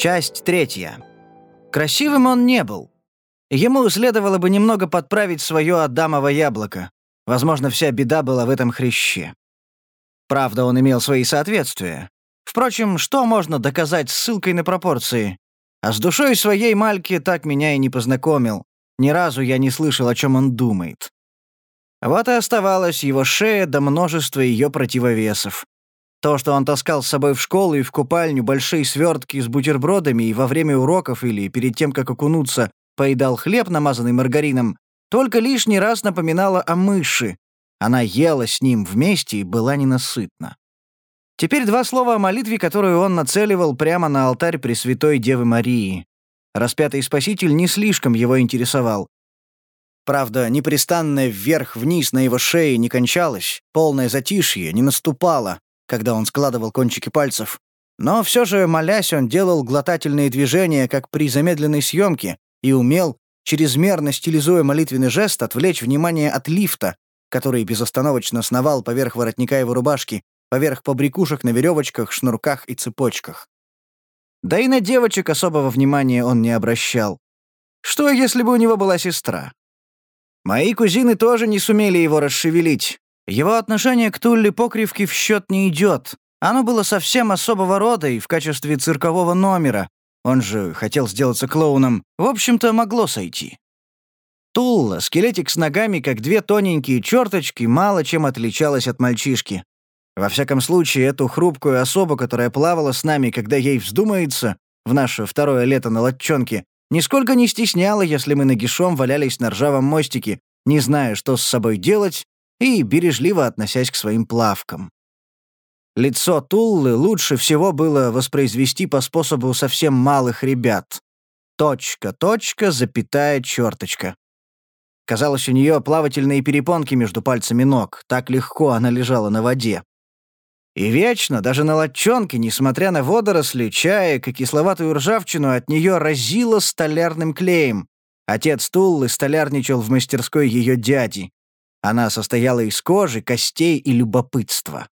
Часть третья. Красивым он не был. Ему следовало бы немного подправить свое Адамово яблоко. Возможно, вся беда была в этом хряще. Правда, он имел свои соответствия. Впрочем, что можно доказать ссылкой на пропорции? А с душой своей Мальки так меня и не познакомил. Ни разу я не слышал, о чем он думает. Вот и оставалась его шея до множества ее противовесов. То, что он таскал с собой в школу и в купальню большие свертки с бутербродами и во время уроков или перед тем, как окунуться, поедал хлеб, намазанный маргарином, только лишний раз напоминало о мыши. Она ела с ним вместе и была ненасытна. Теперь два слова о молитве, которую он нацеливал прямо на алтарь Пресвятой Девы Марии. Распятый Спаситель не слишком его интересовал. Правда, непрестанное вверх-вниз на его шее не кончалось, полное затишье не наступало, когда он складывал кончики пальцев. Но все же, молясь, он делал глотательные движения, как при замедленной съемке, и умел, чрезмерно стилизуя молитвенный жест, отвлечь внимание от лифта, который безостановочно сновал поверх воротника его рубашки, поверх побрякушек на веревочках, шнурках и цепочках. Да и на девочек особого внимания он не обращал. Что, если бы у него была сестра? Мои кузины тоже не сумели его расшевелить. Его отношение к Тулле Покривке в счет не идет. Оно было совсем особого рода и в качестве циркового номера. Он же хотел сделаться клоуном. В общем-то, могло сойти. Тулла, скелетик с ногами, как две тоненькие черточки, мало чем отличалась от мальчишки. Во всяком случае, эту хрупкую особу, которая плавала с нами, когда ей вздумается, в наше второе лето на латчонке, Нисколько не стесняла, если мы нагишом валялись на ржавом мостике, не зная, что с собой делать, и бережливо относясь к своим плавкам. Лицо Туллы лучше всего было воспроизвести по способу совсем малых ребят. Точка, точка, запятая, черточка. Казалось, у нее плавательные перепонки между пальцами ног, так легко она лежала на воде. И вечно, даже на латчонке, несмотря на водоросли, чаек и кисловатую ржавчину, от нее разило столярным клеем. Отец Туллы столярничал в мастерской ее дяди. Она состояла из кожи, костей и любопытства.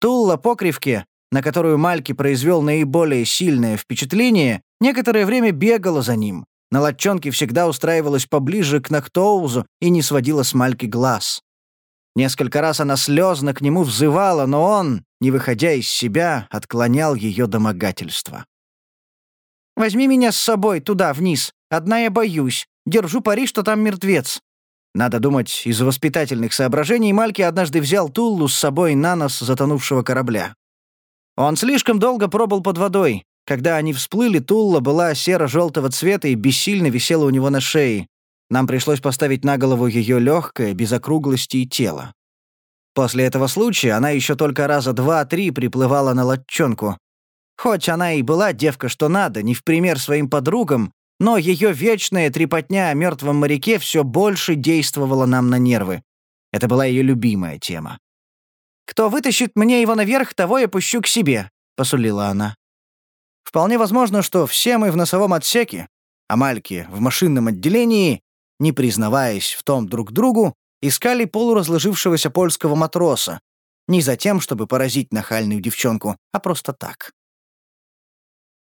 Тулла покривке, на которую Мальки произвел наиболее сильное впечатление, некоторое время бегала за ним. На латчонке всегда устраивалась поближе к Нахтоузу и не сводила с Мальки глаз. Несколько раз она слезно к нему взывала, но он, не выходя из себя, отклонял ее домогательство. «Возьми меня с собой туда, вниз. Одна я боюсь. Держу пари, что там мертвец». Надо думать, из воспитательных соображений Мальки однажды взял Туллу с собой на нос затонувшего корабля. Он слишком долго пробыл под водой. Когда они всплыли, Тулла была серо-желтого цвета и бессильно висела у него на шее. Нам пришлось поставить на голову ее легкое, без округлости и тела. После этого случая она еще только раза два-три приплывала на латчонку. Хоть она и была девка что надо, не в пример своим подругам, но ее вечная трепотня о мертвом моряке все больше действовала нам на нервы. Это была ее любимая тема. «Кто вытащит мне его наверх, того я пущу к себе», — посулила она. Вполне возможно, что все мы в носовом отсеке, а Мальки в машинном отделении не признаваясь в том друг другу, искали полуразложившегося польского матроса, не за тем, чтобы поразить нахальную девчонку, а просто так.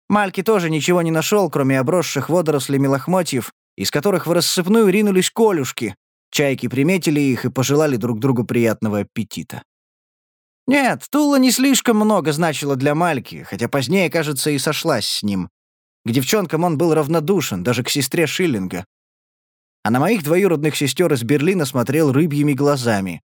Мальки тоже ничего не нашел, кроме обросших водорослями лохмотьев, из которых в рассыпную ринулись колюшки. Чайки приметили их и пожелали друг другу приятного аппетита. Нет, Тула не слишком много значила для Мальки, хотя позднее, кажется, и сошлась с ним. К девчонкам он был равнодушен, даже к сестре Шиллинга а на моих двоюродных сестер из Берлина смотрел рыбьими глазами.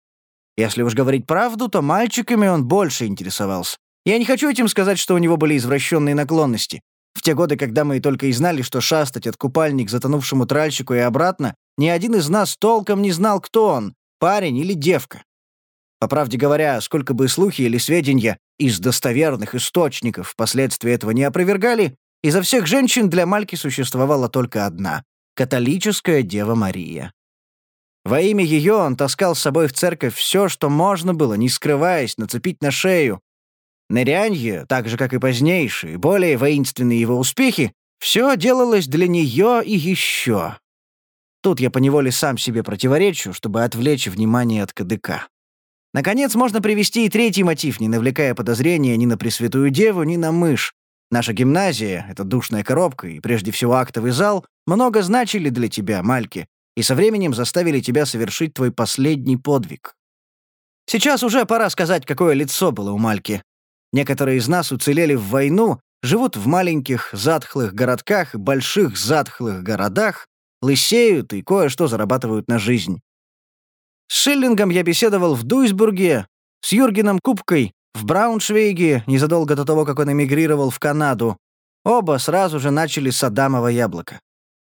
Если уж говорить правду, то мальчиками он больше интересовался. Я не хочу этим сказать, что у него были извращенные наклонности. В те годы, когда мы только и знали, что шастать от купальник затонувшему тральщику и обратно, ни один из нас толком не знал, кто он — парень или девка. По правде говоря, сколько бы слухи или сведения из достоверных источников впоследствии этого не опровергали, изо всех женщин для Мальки существовала только одна католическая Дева Мария. Во имя ее он таскал с собой в церковь все, что можно было, не скрываясь, нацепить на шею. Нырянье, так же, как и позднейшие, более воинственные его успехи, все делалось для нее и еще. Тут я поневоле сам себе противоречу, чтобы отвлечь внимание от КДК. Наконец, можно привести и третий мотив, не навлекая подозрения ни на Пресвятую Деву, ни на мышь. Наша гимназия, эта душная коробка и прежде всего актовый зал много значили для тебя, Мальки, и со временем заставили тебя совершить твой последний подвиг. Сейчас уже пора сказать, какое лицо было у Мальки. Некоторые из нас уцелели в войну, живут в маленьких затхлых городках больших затхлых городах, лысеют и кое-что зарабатывают на жизнь. С Шиллингом я беседовал в Дуйсбурге, с Юргеном Кубкой в Брауншвейге, незадолго до того, как он эмигрировал в Канаду. Оба сразу же начали с Адамова яблока.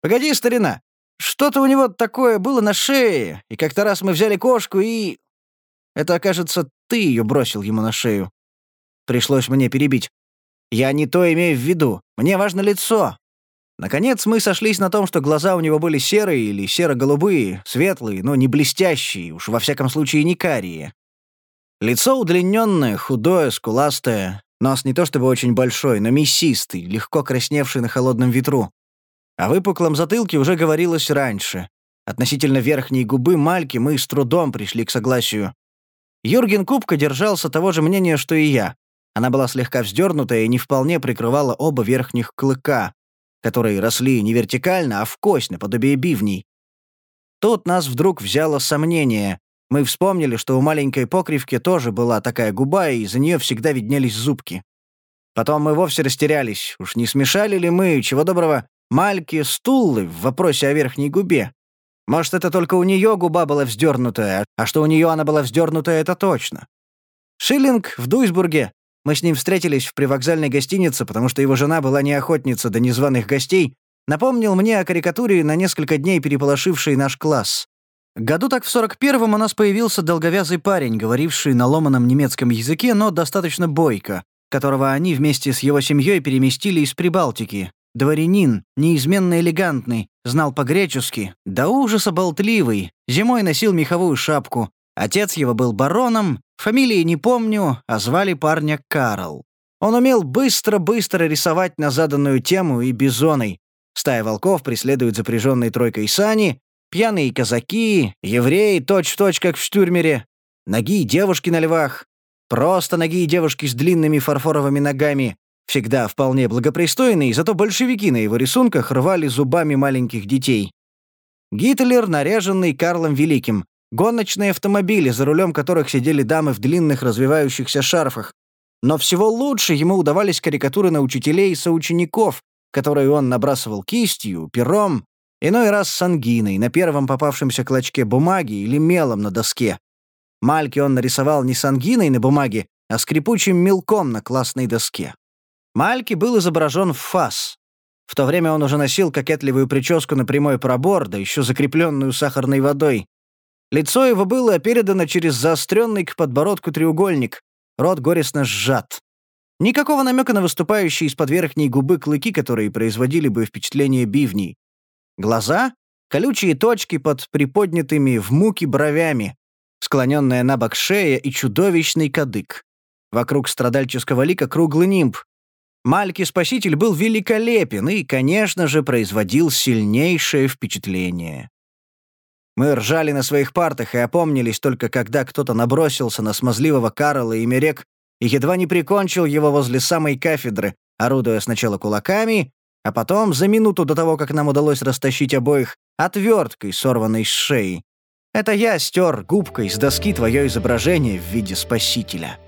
«Погоди, старина, что-то у него такое было на шее, и как-то раз мы взяли кошку и... Это, окажется, ты ее бросил ему на шею. Пришлось мне перебить. Я не то имею в виду. Мне важно лицо. Наконец мы сошлись на том, что глаза у него были серые или серо-голубые, светлые, но не блестящие, уж во всяком случае не карие. Лицо удлиненное, худое, скуластое, нос не то чтобы очень большой, но мясистый, легко красневший на холодном ветру. О выпуклом затылке уже говорилось раньше. Относительно верхней губы Мальки мы с трудом пришли к согласию. Юрген Кубка держался того же мнения, что и я. Она была слегка вздернутая и не вполне прикрывала оба верхних клыка, которые росли не вертикально, а в кость, наподобие бивней. Тут нас вдруг взяло сомнение. Мы вспомнили, что у маленькой покривки тоже была такая губа, и из-за нее всегда виднелись зубки. Потом мы вовсе растерялись. Уж не смешали ли мы, чего доброго, Мальки Стуллы в вопросе о верхней губе. Может, это только у нее губа была вздернутая, а что у нее она была вздернутая, это точно. Шиллинг в Дуйсбурге. Мы с ним встретились в привокзальной гостинице, потому что его жена была не охотница до незваных гостей, напомнил мне о карикатуре, на несколько дней переполошившей наш класс. Году так в 41-м у нас появился долговязый парень, говоривший на ломаном немецком языке, но достаточно бойко, которого они вместе с его семьей переместили из Прибалтики, Дворянин, неизменно элегантный, знал по-гречески, до ужаса болтливый, зимой носил меховую шапку. Отец его был бароном, фамилии не помню, а звали парня Карл. Он умел быстро-быстро рисовать на заданную тему и бизоной. Стая волков преследует запряженной тройкой сани, пьяные казаки, евреи точь-в-точь, -точь, как в штюрмере, ноги девушки на львах, просто ноги девушки с длинными фарфоровыми ногами, Всегда вполне благопристойный, зато большевики на его рисунках рвали зубами маленьких детей. Гитлер, наряженный Карлом Великим. Гоночные автомобили, за рулем которых сидели дамы в длинных развивающихся шарфах. Но всего лучше ему удавались карикатуры на учителей и соучеников, которые он набрасывал кистью, пером, иной раз с ангиной, на первом попавшемся клочке бумаги или мелом на доске. Мальки он нарисовал не с ангиной на бумаге, а скрипучим мелком на классной доске. Мальки был изображен в фас. В то время он уже носил кокетливую прическу на прямой пробор, да еще закрепленную сахарной водой. Лицо его было передано через заостренный к подбородку треугольник, рот горестно сжат. Никакого намека на выступающие из-под верхней губы клыки, которые производили бы впечатление бивней. Глаза — колючие точки под приподнятыми в муки бровями, склоненная на бок шея и чудовищный кадык. Вокруг страдальческого лика круглый нимб, Мальки-спаситель был великолепен и, конечно же, производил сильнейшее впечатление. Мы ржали на своих партах и опомнились только когда кто-то набросился на смазливого Карла и Мерек и едва не прикончил его возле самой кафедры, орудуя сначала кулаками, а потом, за минуту до того, как нам удалось растащить обоих, отверткой, сорванной с шеи. Это я стер губкой с доски твое изображение в виде спасителя.